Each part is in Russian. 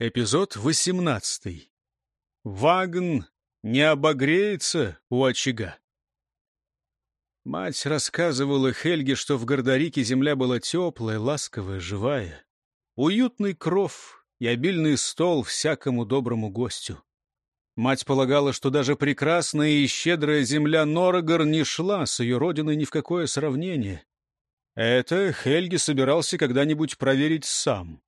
Эпизод 18. Вагн не обогреется у очага. Мать рассказывала Хельге, что в Гордарике земля была теплая, ласковая, живая. Уютный кров и обильный стол всякому доброму гостю. Мать полагала, что даже прекрасная и щедрая земля Норогор не шла с ее родиной ни в какое сравнение. Это Хельге собирался когда-нибудь проверить сам.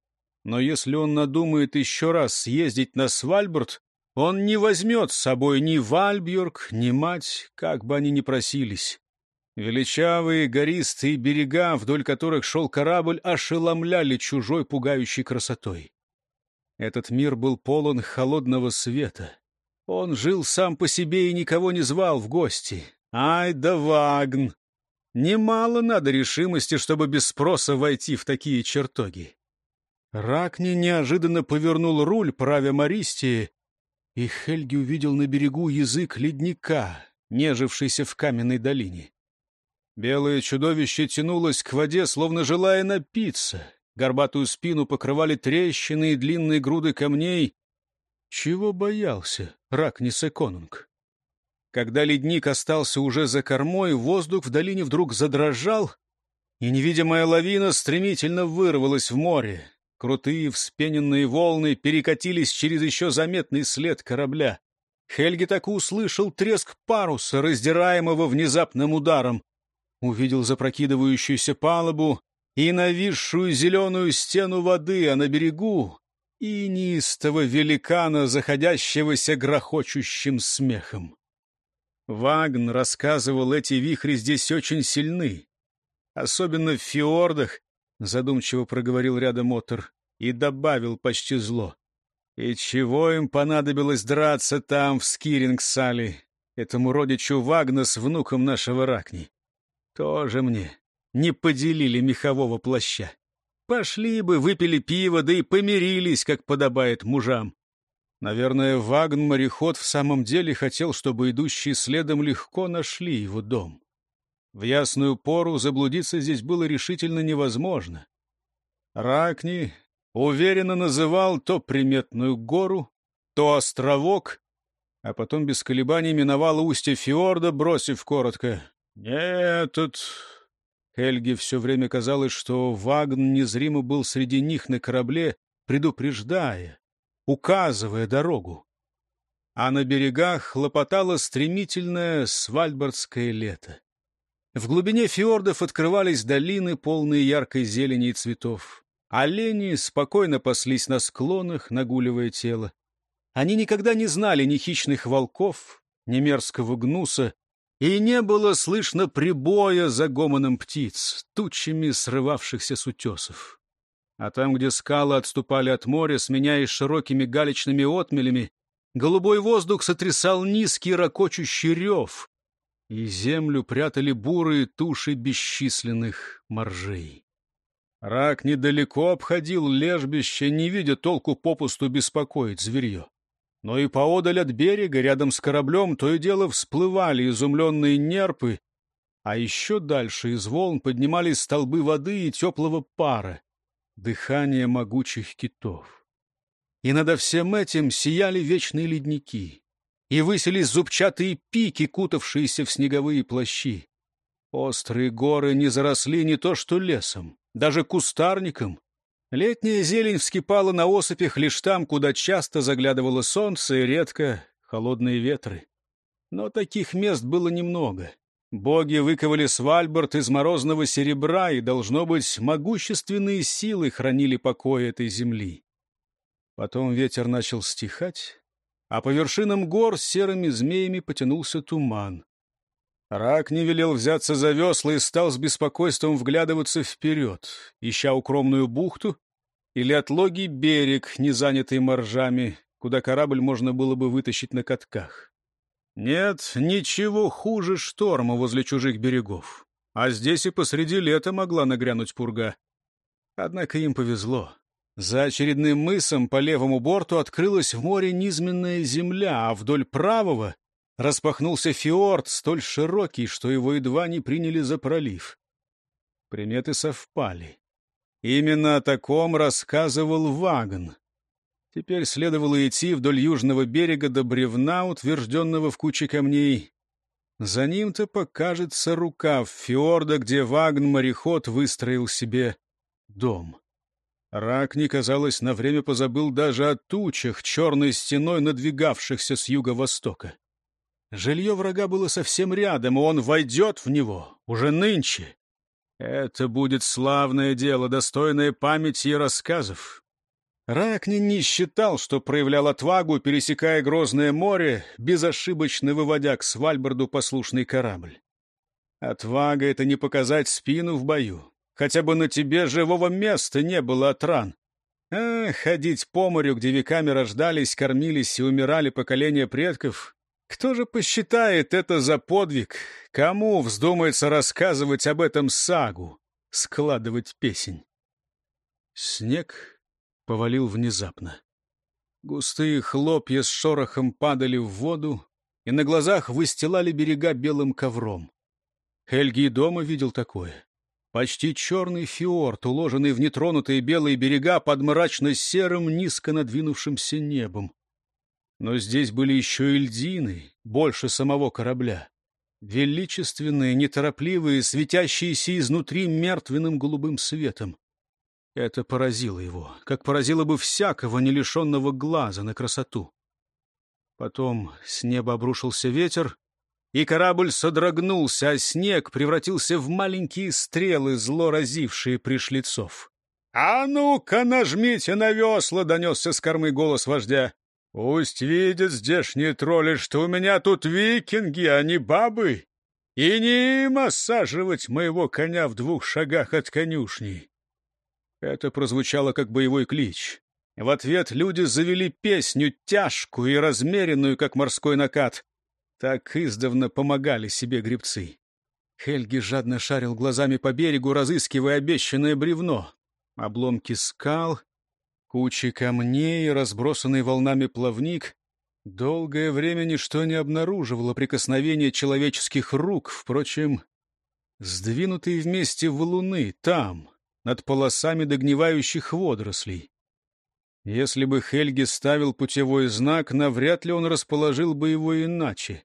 Но если он надумает еще раз съездить на Свальборд, он не возьмет с собой ни Вальбьорг, ни мать, как бы они ни просились. Величавые гористые берега, вдоль которых шел корабль, ошеломляли чужой пугающей красотой. Этот мир был полон холодного света. Он жил сам по себе и никого не звал в гости. Ай да Вагн! Немало надо решимости, чтобы без спроса войти в такие чертоги. Ракни неожиданно повернул руль, правя Мористии, и Хельги увидел на берегу язык ледника, нежившийся в каменной долине. Белое чудовище тянулось к воде, словно желая напиться. Горбатую спину покрывали трещины и длинные груды камней. Чего боялся Ракнис Эконунг? Когда ледник остался уже за кормой, воздух в долине вдруг задрожал, и невидимая лавина стремительно вырвалась в море. Крутые вспененные волны перекатились через еще заметный след корабля. Хельги так услышал треск паруса, раздираемого внезапным ударом. Увидел запрокидывающуюся палубу и нависшую зеленую стену воды, а на берегу и неистого великана, заходящегося грохочущим смехом. Вагн рассказывал, эти вихри здесь очень сильны. Особенно в фьордах, задумчиво проговорил рядом Отор и добавил почти зло. И чего им понадобилось драться там, в Скирингсале, этому родичу Вагна с внуком нашего Ракни? Тоже мне не поделили мехового плаща. Пошли бы, выпили пиво, да и помирились, как подобает мужам. Наверное, Вагн-мореход в самом деле хотел, чтобы идущие следом легко нашли его дом. В ясную пору заблудиться здесь было решительно невозможно. Ракни уверенно называл то приметную гору, то островок, а потом без колебаний миновал устье фьорда, бросив коротко. «Нет, тут...» Хельге все время казалось, что Вагн незримо был среди них на корабле, предупреждая, указывая дорогу. А на берегах хлопотало стремительное свальбардское лето. В глубине фьордов открывались долины, полные яркой зелени и цветов. Олени спокойно паслись на склонах, нагуливая тело. Они никогда не знали ни хищных волков, ни мерзкого гнуса, и не было слышно прибоя за гомоном птиц, тучами срывавшихся с утесов. А там, где скалы отступали от моря, сменяясь широкими галечными отмелями, голубой воздух сотрясал низкий ракочущий рев, и землю прятали бурые туши бесчисленных моржей. Рак недалеко обходил лежбище, не видя толку попусту беспокоить зверье. Но и поодаль от берега, рядом с кораблем, то и дело всплывали изумленные нерпы, а еще дальше из волн поднимались столбы воды и теплого пара, дыхание могучих китов. И над всем этим сияли вечные ледники и высились зубчатые пики, кутавшиеся в снеговые плащи. Острые горы не заросли не то что лесом, даже кустарником. Летняя зелень вскипала на осыпях лишь там, куда часто заглядывало солнце и редко холодные ветры. Но таких мест было немного. Боги выковали Свальборд из морозного серебра, и, должно быть, могущественные силы хранили покой этой земли. Потом ветер начал стихать, а по вершинам гор серыми змеями потянулся туман. Рак не велел взяться за весла и стал с беспокойством вглядываться вперед, ища укромную бухту или отлогий берег, не занятый моржами, куда корабль можно было бы вытащить на катках. Нет, ничего хуже шторма возле чужих берегов. А здесь и посреди лета могла нагрянуть пурга. Однако им повезло. За очередным мысом по левому борту открылась в море низменная земля, а вдоль правого распахнулся фьорд, столь широкий, что его едва не приняли за пролив. Приметы совпали. Именно о таком рассказывал Вагон. Теперь следовало идти вдоль южного берега до бревна, утвержденного в куче камней. За ним-то покажется рукав фьорда, где Вагн-мореход выстроил себе дом. Ракни, казалось, на время позабыл даже о тучах, черной стеной надвигавшихся с юго-востока. Жилье врага было совсем рядом, и он войдет в него уже нынче. Это будет славное дело, достойное памяти и рассказов. Ракни не считал, что проявлял отвагу, пересекая Грозное море, безошибочно выводя к Свальборду послушный корабль. Отвага — это не показать спину в бою. Хотя бы на тебе живого места не было от ран. А ходить по морю, где веками рождались, кормились и умирали поколения предков, кто же посчитает это за подвиг? Кому вздумается рассказывать об этом сагу, складывать песень? Снег повалил внезапно. Густые хлопья с шорохом падали в воду и на глазах выстилали берега белым ковром. Хельги и дома видел такое. Почти черный фьорд, уложенный в нетронутые белые берега под мрачно-серым, низко надвинувшимся небом. Но здесь были еще и льдины, больше самого корабля. Величественные, неторопливые, светящиеся изнутри мертвенным голубым светом. Это поразило его, как поразило бы всякого, не лишенного глаза на красоту. Потом с неба обрушился ветер, и корабль содрогнулся, а снег превратился в маленькие стрелы, зло разившие пришлицов. — А ну-ка, нажмите на весла! — донесся с кормы голос вождя. Пусть видят здешние тролли, что у меня тут викинги, а не бабы, и не им осаживать моего коня в двух шагах от конюшни. Это прозвучало как боевой клич. В ответ люди завели песню тяжкую и размеренную, как морской накат. Так издавна помогали себе гребцы. Хельги жадно шарил глазами по берегу, разыскивая обещанное бревно. Обломки скал, Кучи камней, разбросанный волнами плавник. Долгое время ничто не обнаруживало прикосновения человеческих рук, впрочем, сдвинутые вместе валуны там, над полосами догнивающих водорослей. Если бы Хельги ставил путевой знак, навряд ли он расположил бы его иначе.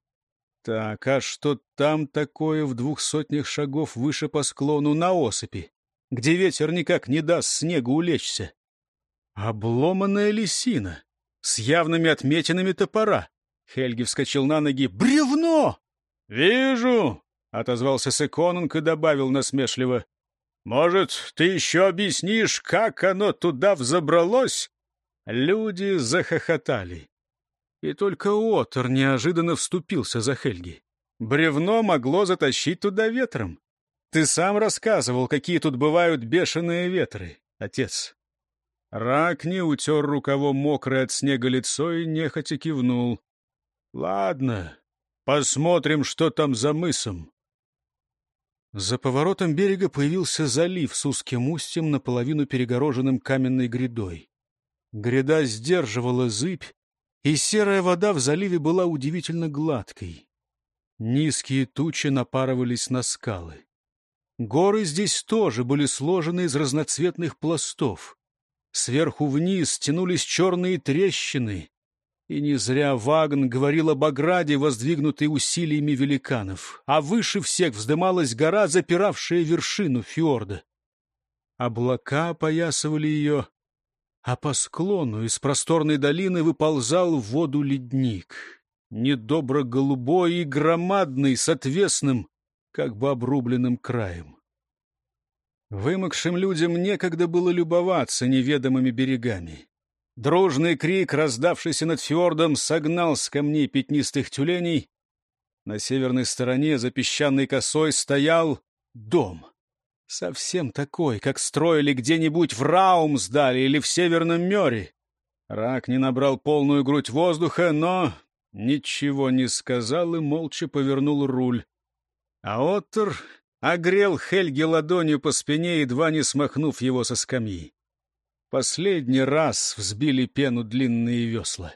Так, а что там такое в двух сотнях шагов выше по склону на осыпи, где ветер никак не даст снегу улечься? Обломанная лисина с явными отметинами топора. Хельги вскочил на ноги. «Бревно!» «Вижу!» — отозвался Секонунг и добавил насмешливо. «Может, ты еще объяснишь, как оно туда взобралось?» Люди захохотали. И только Отор неожиданно вступился за Хельги. Бревно могло затащить туда ветром. Ты сам рассказывал, какие тут бывают бешеные ветры, отец. Ракни утер рукавом мокрое от снега лицо и нехотя кивнул. — Ладно, посмотрим, что там за мысом. За поворотом берега появился залив с узким устьем, наполовину перегороженным каменной грядой. Гряда сдерживала зыбь, и серая вода в заливе была удивительно гладкой. Низкие тучи напарывались на скалы. Горы здесь тоже были сложены из разноцветных пластов. Сверху вниз тянулись черные трещины. И не зря Вагн говорил об ограде, воздвигнутой усилиями великанов, а выше всех вздымалась гора, запиравшая вершину фьорда. Облака опоясывали ее, а по склону из просторной долины выползал в воду ледник, недобро-голубой и громадный, с отвесным, как бы обрубленным краем. Вымокшим людям некогда было любоваться неведомыми берегами. Дружный крик, раздавшийся над фьордом, согнал с камней пятнистых тюленей. На северной стороне за песчаной косой стоял дом. Совсем такой, как строили где-нибудь в Раумсдале или в Северном Мёре. Рак не набрал полную грудь воздуха, но ничего не сказал и молча повернул руль. А Оттер огрел Хельги ладонью по спине, едва не смахнув его со скамьи. Последний раз взбили пену длинные весла.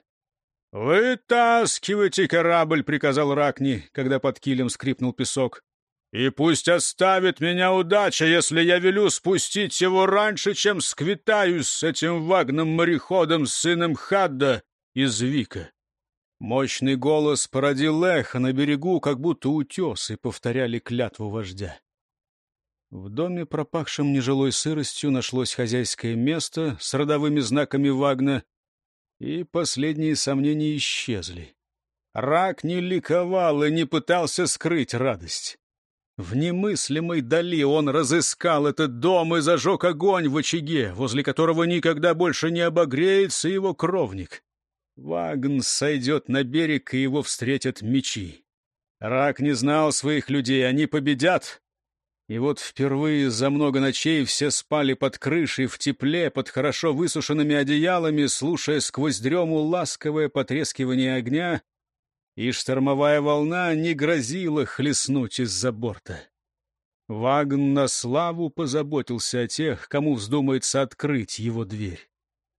«Вытаскивайте корабль!» — приказал Ракни, когда под килем скрипнул песок. И пусть оставит меня удача, если я велю спустить его раньше, чем сквитаюсь с этим вагным мореходом, сыном Хадда из Вика. Мощный голос породил эхо на берегу, как будто утес, и повторяли клятву вождя. В доме, пропахшем нежилой сыростью, нашлось хозяйское место с родовыми знаками Вагна, и последние сомнения исчезли. Рак не ликовал и не пытался скрыть радость. В немыслимой дали он разыскал этот дом и зажег огонь в очаге, возле которого никогда больше не обогреется его кровник. Вагн сойдет на берег, и его встретят мечи. Рак не знал своих людей, они победят. И вот впервые за много ночей все спали под крышей в тепле, под хорошо высушенными одеялами, слушая сквозь дрему ласковое потрескивание огня и штормовая волна не грозила хлестнуть из-за борта. Вагн на славу позаботился о тех, кому вздумается открыть его дверь.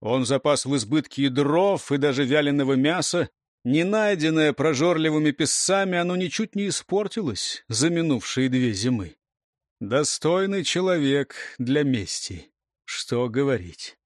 Он запас в избытке и дров, и даже вяленого мяса. Не найденное прожорливыми песцами, оно ничуть не испортилось за минувшие две зимы. Достойный человек для мести. Что говорить.